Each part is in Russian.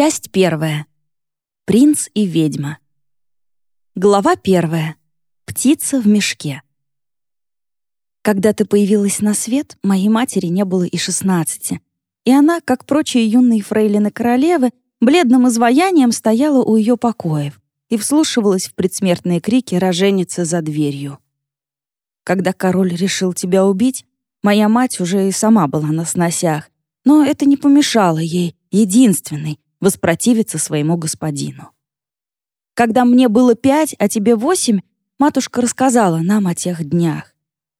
Часть первая. Принц и ведьма. Глава первая. Птица в мешке. Когда ты появилась на свет, моей матери не было и шестнадцати, и она, как прочие юные фрейлины королевы, бледным изваянием стояла у ее покоев и вслушивалась в предсмертные крики роженицы за дверью. Когда король решил тебя убить, моя мать уже и сама была на сносях, но это не помешало ей, единственной, воспротивиться своему господину. Когда мне было пять, а тебе восемь, матушка рассказала нам о тех днях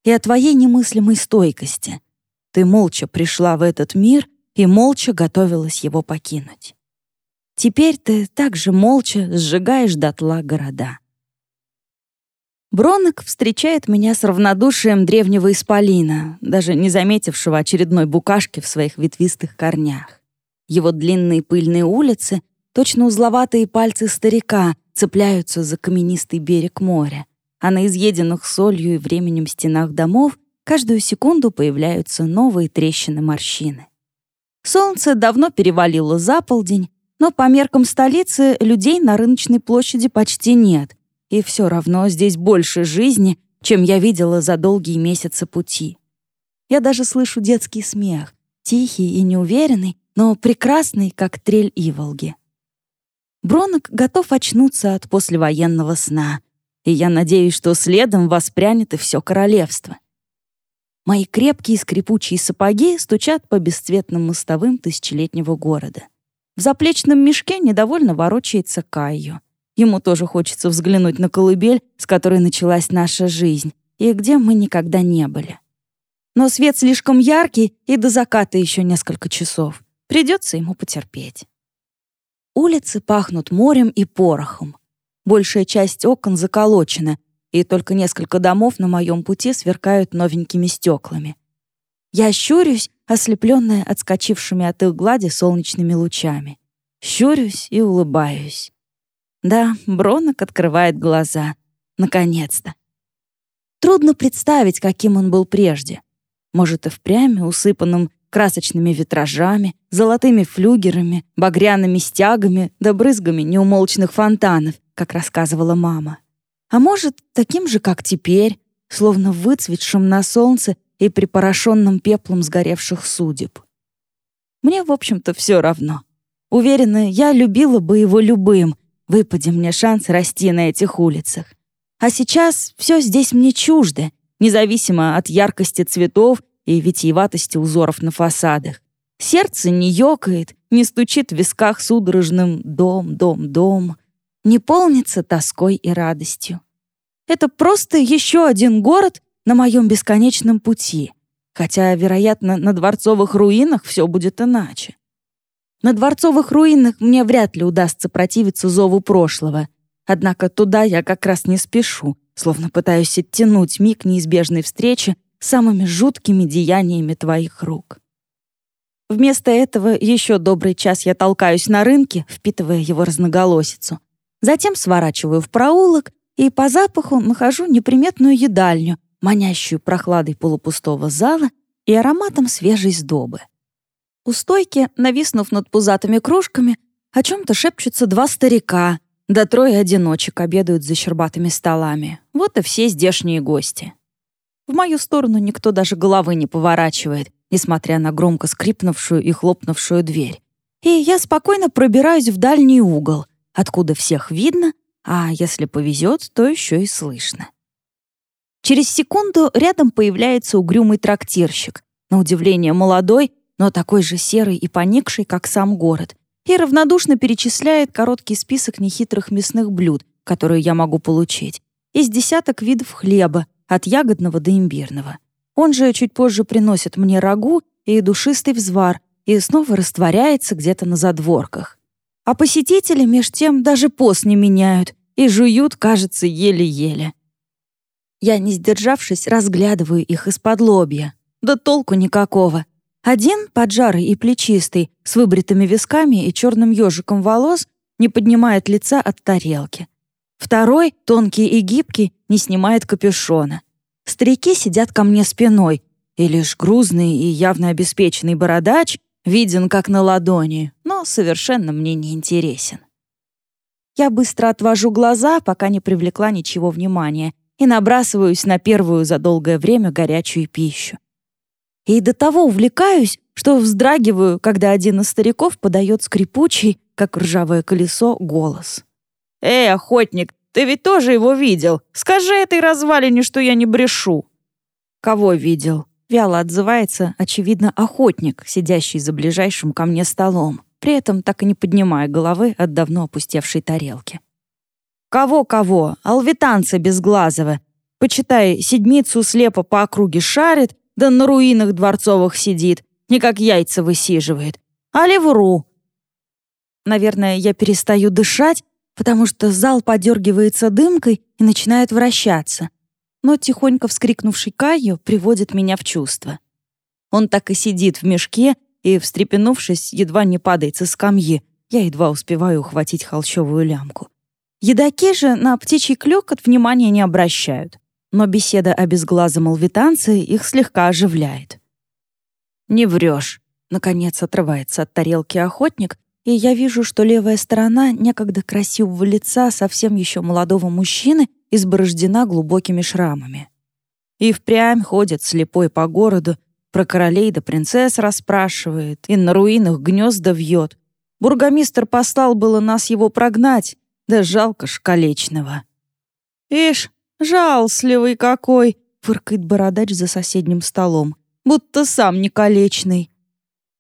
и о твоей немыслимой стойкости. Ты молча пришла в этот мир и молча готовилась его покинуть. Теперь ты также молча сжигаешь дотла города. Бронок встречает меня с равнодушием древнего исполина, даже не заметившего очередной букашки в своих ветвистых корнях. Его длинные пыльные улицы, точно узловатые пальцы старика, цепляются за каменистый берег моря, а на изъеденных солью и временем стенах домов каждую секунду появляются новые трещины-морщины. Солнце давно перевалило за полдень, но по меркам столицы людей на рыночной площади почти нет, и все равно здесь больше жизни, чем я видела за долгие месяцы пути. Я даже слышу детский смех, тихий и неуверенный, но прекрасный, как трель Иволги. Бронок готов очнуться от послевоенного сна, и я надеюсь, что следом воспрянет и все королевство. Мои крепкие скрипучие сапоги стучат по бесцветным мостовым тысячелетнего города. В заплечном мешке недовольно ворочается Кайо. Ему тоже хочется взглянуть на колыбель, с которой началась наша жизнь, и где мы никогда не были. Но свет слишком яркий, и до заката еще несколько часов. Придется ему потерпеть. Улицы пахнут морем и порохом. Большая часть окон заколочена, и только несколько домов на моем пути сверкают новенькими стеклами. Я щурюсь, ослепленная отскочившими от их глади солнечными лучами. Щурюсь и улыбаюсь. Да, Бронок открывает глаза. Наконец-то. Трудно представить, каким он был прежде. Может, и впрямь усыпанным красочными витражами, золотыми флюгерами, багряными стягами да брызгами неумолчных фонтанов, как рассказывала мама. А может, таким же, как теперь, словно выцветшим на солнце и припорошенным пеплом сгоревших судеб. Мне, в общем-то, все равно. Уверена, я любила бы его любым, выпади мне шанс расти на этих улицах. А сейчас все здесь мне чуждо, независимо от яркости цветов и витиеватости узоров на фасадах. Сердце не ёкает, не стучит в висках судорожным «дом, дом, дом», не полнится тоской и радостью. Это просто еще один город на моем бесконечном пути, хотя, вероятно, на дворцовых руинах все будет иначе. На дворцовых руинах мне вряд ли удастся противиться зову прошлого, однако туда я как раз не спешу, словно пытаюсь оттянуть миг неизбежной встречи самыми жуткими деяниями твоих рук. Вместо этого еще добрый час я толкаюсь на рынке, впитывая его разноголосицу. Затем сворачиваю в проулок и по запаху нахожу неприметную едальню, манящую прохладой полупустого зала и ароматом свежей сдобы. У стойки, нависнув над пузатыми кружками, о чем-то шепчутся два старика, да трое одиночек обедают за щербатыми столами. Вот и все здешние гости. В мою сторону никто даже головы не поворачивает, несмотря на громко скрипнувшую и хлопнувшую дверь. И я спокойно пробираюсь в дальний угол, откуда всех видно, а если повезет, то еще и слышно. Через секунду рядом появляется угрюмый трактирщик, на удивление молодой, но такой же серый и поникший, как сам город, и равнодушно перечисляет короткий список нехитрых мясных блюд, которые я могу получить, из десяток видов хлеба, от ягодного до имбирного. Он же чуть позже приносит мне рагу и душистый взвар и снова растворяется где-то на задворках. А посетители меж тем даже пост не меняют и жуют, кажется, еле-еле. Я, не сдержавшись, разглядываю их из-под лобья. Да толку никакого. Один, поджарый и плечистый, с выбритыми висками и черным ежиком волос, не поднимает лица от тарелки. Второй, тонкий и гибкий, не снимает капюшона. Старики сидят ко мне спиной, и лишь грузный и явно обеспеченный бородач виден как на ладони, но совершенно мне не интересен. Я быстро отвожу глаза, пока не привлекла ничего внимания, и набрасываюсь на первую за долгое время горячую пищу. И до того увлекаюсь, что вздрагиваю, когда один из стариков подает скрипучий, как ржавое колесо, голос. «Эй, охотник, ты ведь тоже его видел? Скажи этой развалине, что я не брешу». «Кого видел?» Вяло отзывается, очевидно, охотник, сидящий за ближайшим ко мне столом, при этом так и не поднимая головы от давно опустевшей тарелки. «Кого-кого? Алвитанца безглазого. Почитай, седмицу слепо по округе шарит, да на руинах дворцовых сидит, не как яйца высиживает. Али вру?» Наверное, я перестаю дышать, потому что зал подергивается дымкой и начинает вращаться но тихонько вскрикнувший Кайо приводит меня в чувство. Он так и сидит в мешке и, встрепенувшись, едва не падает со скамьи. Я едва успеваю ухватить холщовую лямку. Едаки же на птичий клёкот внимания не обращают, но беседа о безглазом алвитанце их слегка оживляет. «Не врешь», — наконец отрывается от тарелки охотник, и я вижу, что левая сторона некогда красивого лица совсем еще молодого мужчины изборождена глубокими шрамами. И впрямь ходит слепой по городу, про королей да принцесс расспрашивает, и на руинах гнезда вьет. Бургомистр послал было нас его прогнать, да жалко шкалечного. «Ишь, жалостливый какой!» — фыркает бородач за соседним столом, будто сам не колечный.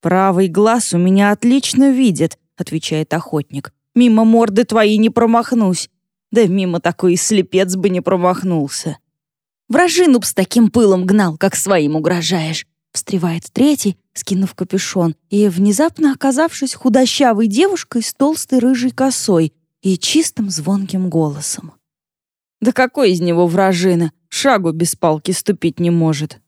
«Правый глаз у меня отлично видит», — отвечает охотник. «Мимо морды твоей не промахнусь. Да мимо такой слепец бы не промахнулся. Вражину б с таким пылом гнал, как своим угрожаешь. Встревает третий, скинув капюшон, и, внезапно оказавшись худощавой девушкой с толстой рыжей косой и чистым звонким голосом. Да какой из него вражина? Шагу без палки ступить не может.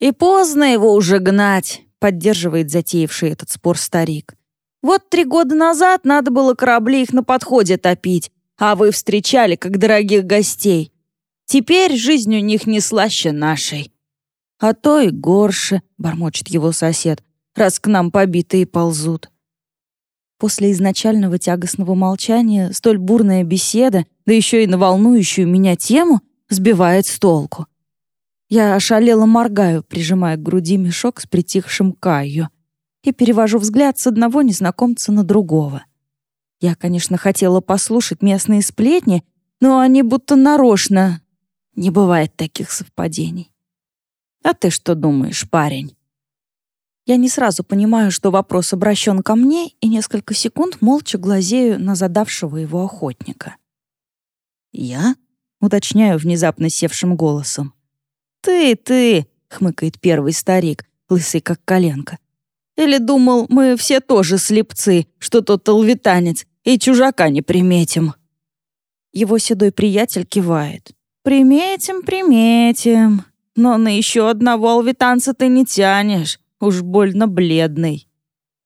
И поздно его уже гнать, поддерживает затеявший этот спор старик. Вот три года назад надо было корабли их на подходе топить, а вы встречали как дорогих гостей. Теперь жизнь у них не слаще нашей. А то и горше, бормочет его сосед, раз к нам побитые ползут. После изначального тягостного молчания столь бурная беседа, да еще и на волнующую меня тему, сбивает с толку. Я ошалело моргаю, прижимая к груди мешок с притихшим Каю, и перевожу взгляд с одного незнакомца на другого. Я, конечно, хотела послушать местные сплетни, но они будто нарочно. Не бывает таких совпадений. А ты что думаешь, парень? Я не сразу понимаю, что вопрос обращен ко мне, и несколько секунд молча глазею на задавшего его охотника. «Я?» — уточняю внезапно севшим голосом. «Ты, ты!» — хмыкает первый старик, лысый как коленка. «Или думал, мы все тоже слепцы, что тот толвитанец, и чужака не приметим». Его седой приятель кивает. «Приметим, приметим. Но на еще одного алвитанца ты не тянешь. Уж больно бледный».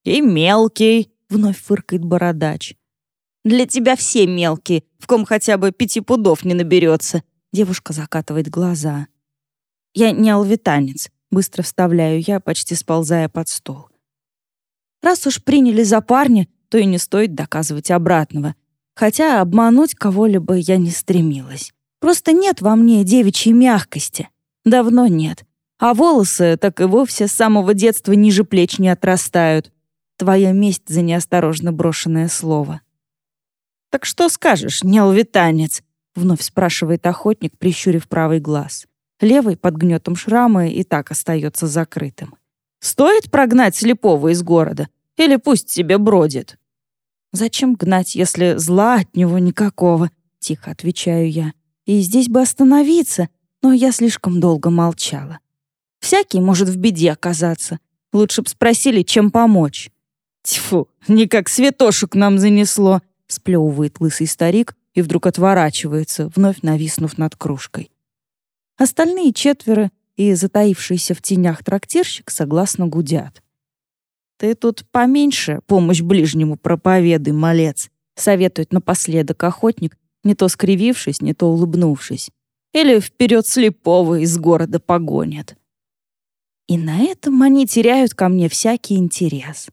«И мелкий», — вновь фыркает бородач. «Для тебя все мелкие, в ком хотя бы пяти пудов не наберется». Девушка закатывает глаза. «Я не алвитанец», — быстро вставляю я, почти сползая под стол. «Раз уж приняли за парня, то и не стоит доказывать обратного. Хотя обмануть кого-либо я не стремилась. Просто нет во мне девичьей мягкости. Давно нет. А волосы так и вовсе с самого детства ниже плеч не отрастают. Твоя месть за неосторожно брошенное слово. «Так что скажешь, неалвитанец?» — вновь спрашивает охотник, прищурив правый глаз. Левый под гнетом шрама и так остается закрытым. «Стоит прогнать слепого из города? Или пусть себе бродит?» Зачем гнать, если зла от него никакого? Тихо отвечаю я. И здесь бы остановиться, но я слишком долго молчала. Всякий может в беде оказаться. Лучше б спросили, чем помочь. Тьфу, не как святошу к нам занесло, сплевывает лысый старик и вдруг отворачивается, вновь нависнув над кружкой. Остальные четверо и затаившийся в тенях трактирщик согласно гудят. «Ты тут поменьше помощь ближнему проповедуй, малец», советует напоследок охотник, не то скривившись, не то улыбнувшись. Или вперед слепого из города погонят. И на этом они теряют ко мне всякий интерес.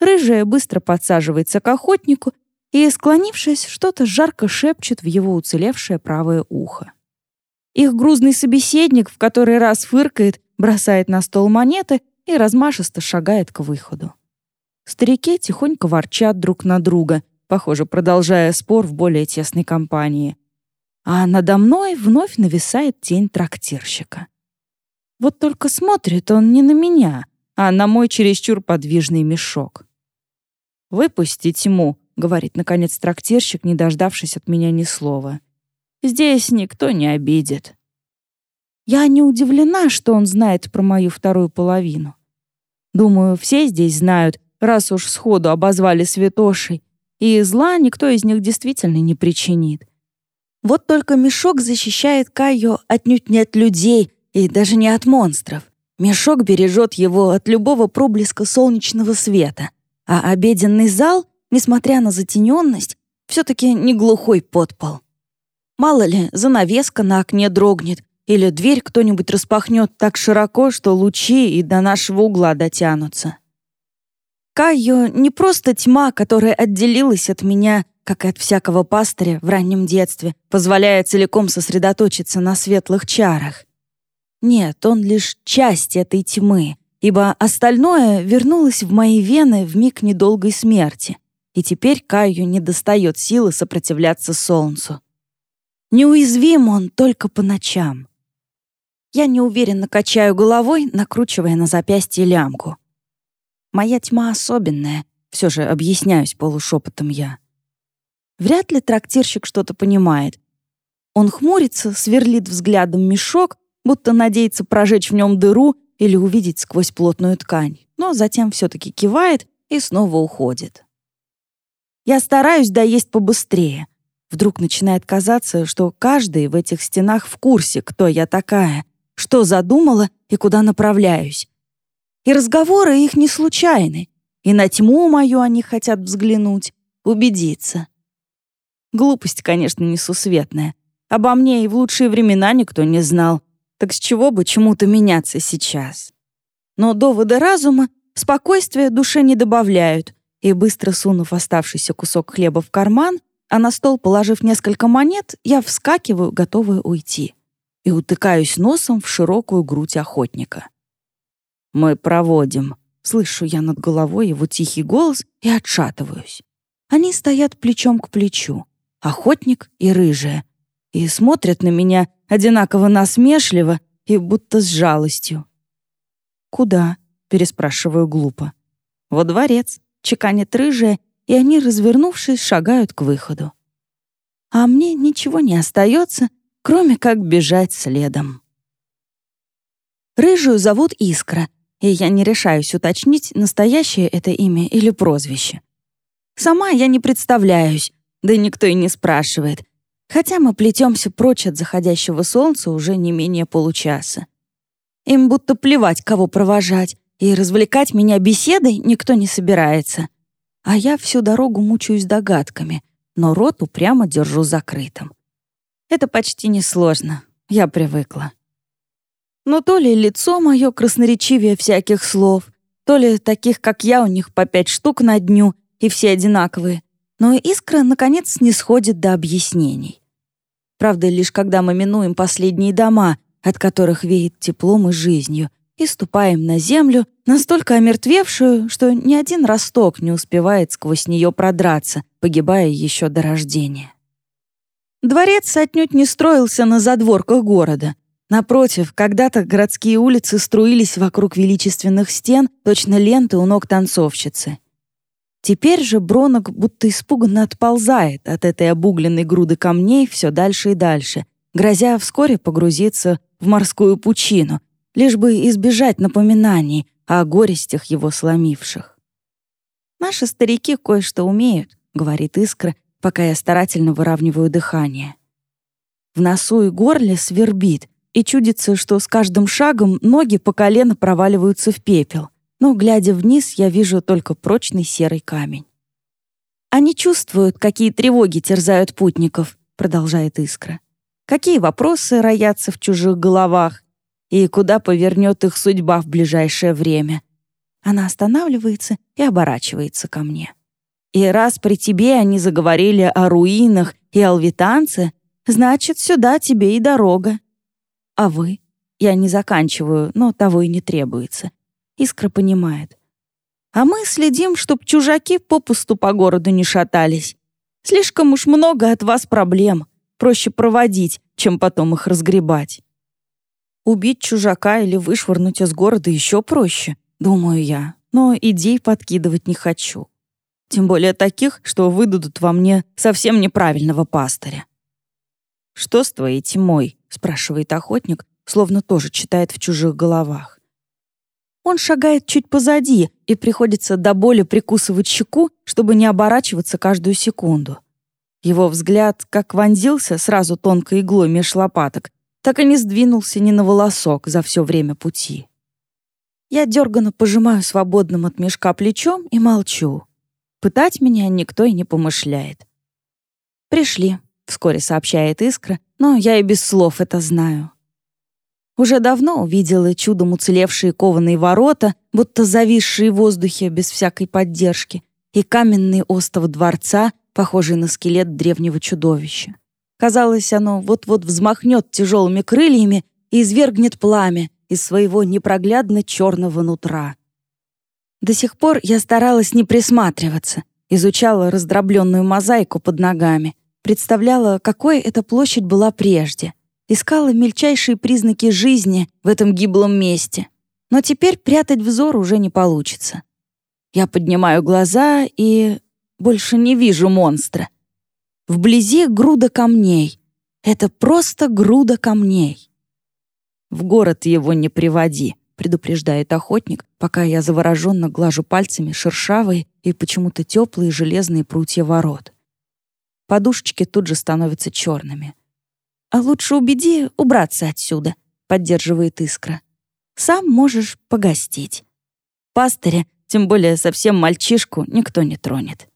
Рыжая быстро подсаживается к охотнику и, склонившись, что-то жарко шепчет в его уцелевшее правое ухо. Их грузный собеседник в который раз фыркает, бросает на стол монеты и размашисто шагает к выходу. Старики тихонько ворчат друг на друга, похоже, продолжая спор в более тесной компании. А надо мной вновь нависает тень трактирщика. Вот только смотрит он не на меня, а на мой чересчур подвижный мешок. «Выпусти тьму», — говорит, наконец, трактирщик, не дождавшись от меня ни слова. «Здесь никто не обидит». Я не удивлена, что он знает про мою вторую половину. Думаю, все здесь знают, раз уж сходу обозвали святошей, и зла никто из них действительно не причинит. Вот только мешок защищает Кайо отнюдь не от людей и даже не от монстров. Мешок бережет его от любого проблеска солнечного света, а обеденный зал, несмотря на затененность, все-таки не глухой подпол. Мало ли, занавеска на окне дрогнет, или дверь кто-нибудь распахнет так широко, что лучи и до нашего угла дотянутся. Кайо не просто тьма, которая отделилась от меня, как и от всякого пастыря в раннем детстве, позволяя целиком сосредоточиться на светлых чарах. Нет, он лишь часть этой тьмы, ибо остальное вернулось в мои вены в миг недолгой смерти, и теперь Каю не достает силы сопротивляться солнцу. Неуязвим он только по ночам. Я неуверенно качаю головой, накручивая на запястье лямку. Моя тьма особенная, все же объясняюсь полушепотом я. Вряд ли трактирщик что-то понимает. Он хмурится, сверлит взглядом мешок, будто надеется прожечь в нем дыру или увидеть сквозь плотную ткань, но затем все-таки кивает и снова уходит. Я стараюсь доесть побыстрее. Вдруг начинает казаться, что каждый в этих стенах в курсе, кто я такая, что задумала и куда направляюсь. И разговоры их не случайны, и на тьму мою они хотят взглянуть, убедиться. Глупость, конечно, несусветная. Обо мне и в лучшие времена никто не знал, так с чего бы чему-то меняться сейчас? Но доводы разума спокойствия душе не добавляют, и быстро сунув оставшийся кусок хлеба в карман, а на стол положив несколько монет, я вскакиваю, готовая уйти, и утыкаюсь носом в широкую грудь охотника. «Мы проводим», — слышу я над головой его тихий голос и отшатываюсь. Они стоят плечом к плечу, охотник и рыжая, и смотрят на меня одинаково насмешливо и будто с жалостью. «Куда?» — переспрашиваю глупо. «Во дворец», — чеканит рыжая, и они, развернувшись, шагают к выходу. А мне ничего не остается, кроме как бежать следом. Рыжую зовут Искра, и я не решаюсь уточнить, настоящее это имя или прозвище. Сама я не представляюсь, да никто и не спрашивает, хотя мы плетемся прочь от заходящего солнца уже не менее получаса. Им будто плевать, кого провожать, и развлекать меня беседой никто не собирается. А я всю дорогу мучаюсь догадками, но рот упрямо держу закрытым. Это почти несложно, я привыкла. Но то ли лицо мое красноречивее всяких слов, то ли таких, как я, у них по пять штук на дню, и все одинаковые, но искра, наконец, не сходит до объяснений. Правда, лишь когда мы минуем последние дома, от которых веет теплом и жизнью, и ступаем на землю, настолько омертвевшую, что ни один росток не успевает сквозь нее продраться, погибая еще до рождения. Дворец отнюдь не строился на задворках города. Напротив, когда-то городские улицы струились вокруг величественных стен, точно ленты у ног танцовщицы. Теперь же Бронок будто испуганно отползает от этой обугленной груды камней все дальше и дальше, грозя вскоре погрузиться в морскую пучину, лишь бы избежать напоминаний о горестях его сломивших. «Наши старики кое-что умеют», — говорит Искра, пока я старательно выравниваю дыхание. В носу и горле свербит, и чудится, что с каждым шагом ноги по колено проваливаются в пепел — но, глядя вниз, я вижу только прочный серый камень. «Они чувствуют, какие тревоги терзают путников», — продолжает Искра. «Какие вопросы роятся в чужих головах. И куда повернет их судьба в ближайшее время. Она останавливается и оборачивается ко мне. И раз при тебе они заговорили о руинах и алвитанце, значит, сюда тебе и дорога. А вы? Я не заканчиваю, но того и не требуется. Искра понимает. А мы следим, чтоб чужаки попусту по городу не шатались. Слишком уж много от вас проблем. Проще проводить, чем потом их разгребать. Убить чужака или вышвырнуть из города еще проще, думаю я, но идей подкидывать не хочу. Тем более таких, что выдадут во мне совсем неправильного пастыря. «Что с твоей тьмой?» — спрашивает охотник, словно тоже читает в чужих головах. Он шагает чуть позади, и приходится до боли прикусывать щеку, чтобы не оборачиваться каждую секунду. Его взгляд как вонзился сразу тонкой иглой меж лопаток, так и не сдвинулся ни на волосок за все время пути. Я дерганно пожимаю свободным от мешка плечом и молчу. Пытать меня никто и не помышляет. «Пришли», — вскоре сообщает Искра, но я и без слов это знаю. Уже давно увидела чудом уцелевшие кованые ворота, будто зависшие в воздухе без всякой поддержки, и каменный остов дворца, похожий на скелет древнего чудовища. Казалось, оно вот-вот взмахнет тяжелыми крыльями и извергнет пламя из своего непроглядно черного нутра. До сих пор я старалась не присматриваться, изучала раздробленную мозаику под ногами, представляла, какой эта площадь была прежде, искала мельчайшие признаки жизни в этом гиблом месте. Но теперь прятать взор уже не получится. Я поднимаю глаза и больше не вижу монстра. Вблизи груда камней. Это просто груда камней. В город его не приводи, предупреждает охотник, пока я завороженно глажу пальцами шершавые и почему-то теплые железные прутья ворот. Подушечки тут же становятся черными. «А лучше убеди убраться отсюда», — поддерживает Искра. «Сам можешь погостить. Пастыря, тем более совсем мальчишку, никто не тронет».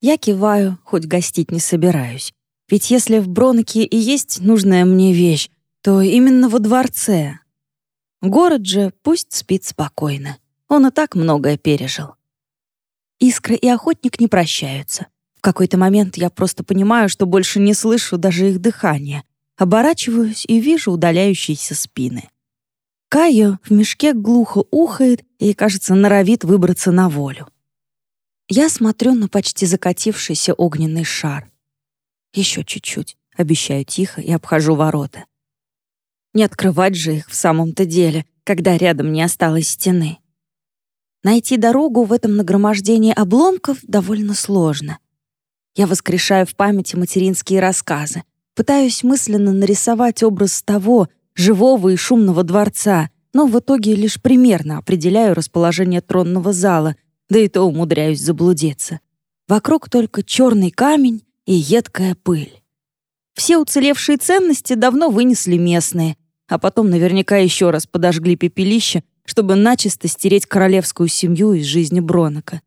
Я киваю, хоть гостить не собираюсь. Ведь если в Бронке и есть нужная мне вещь, то именно во дворце. Город же пусть спит спокойно. Он и так многое пережил. Искра и охотник не прощаются. В какой-то момент я просто понимаю, что больше не слышу даже их дыхания. Оборачиваюсь и вижу удаляющиеся спины. Кайо в мешке глухо ухает и, кажется, норовит выбраться на волю. Я смотрю на почти закатившийся огненный шар. Еще чуть-чуть, обещаю тихо и обхожу ворота. Не открывать же их в самом-то деле, когда рядом не осталось стены. Найти дорогу в этом нагромождении обломков довольно сложно. Я воскрешаю в памяти материнские рассказы, пытаюсь мысленно нарисовать образ того, живого и шумного дворца, но в итоге лишь примерно определяю расположение тронного зала — да и то умудряюсь заблудиться. Вокруг только черный камень и едкая пыль. Все уцелевшие ценности давно вынесли местные, а потом наверняка еще раз подожгли пепелище, чтобы начисто стереть королевскую семью из жизни Бронока.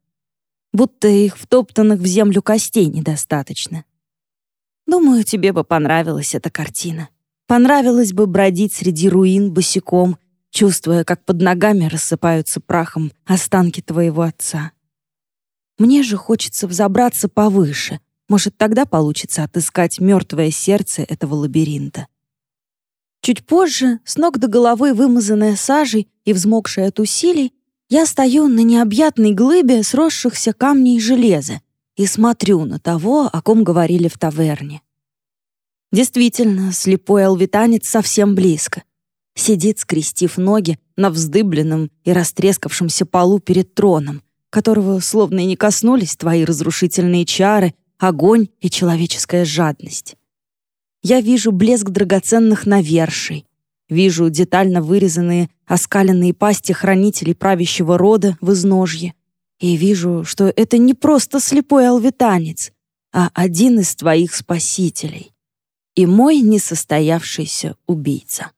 Будто их втоптанных в землю костей недостаточно. Думаю, тебе бы понравилась эта картина. Понравилось бы бродить среди руин босиком чувствуя, как под ногами рассыпаются прахом останки твоего отца. Мне же хочется взобраться повыше. Может, тогда получится отыскать мертвое сердце этого лабиринта. Чуть позже, с ног до головы вымазанная сажей и взмокшая от усилий, я стою на необъятной глыбе сросшихся камней и железа и смотрю на того, о ком говорили в таверне. Действительно, слепой алвитанец совсем близко. Сидит, скрестив ноги на вздыбленном и растрескавшемся полу перед троном, которого словно и не коснулись твои разрушительные чары, огонь и человеческая жадность. Я вижу блеск драгоценных навершей, вижу детально вырезанные оскаленные пасти хранителей правящего рода в изножье, и вижу, что это не просто слепой алвитанец, а один из твоих спасителей и мой несостоявшийся убийца.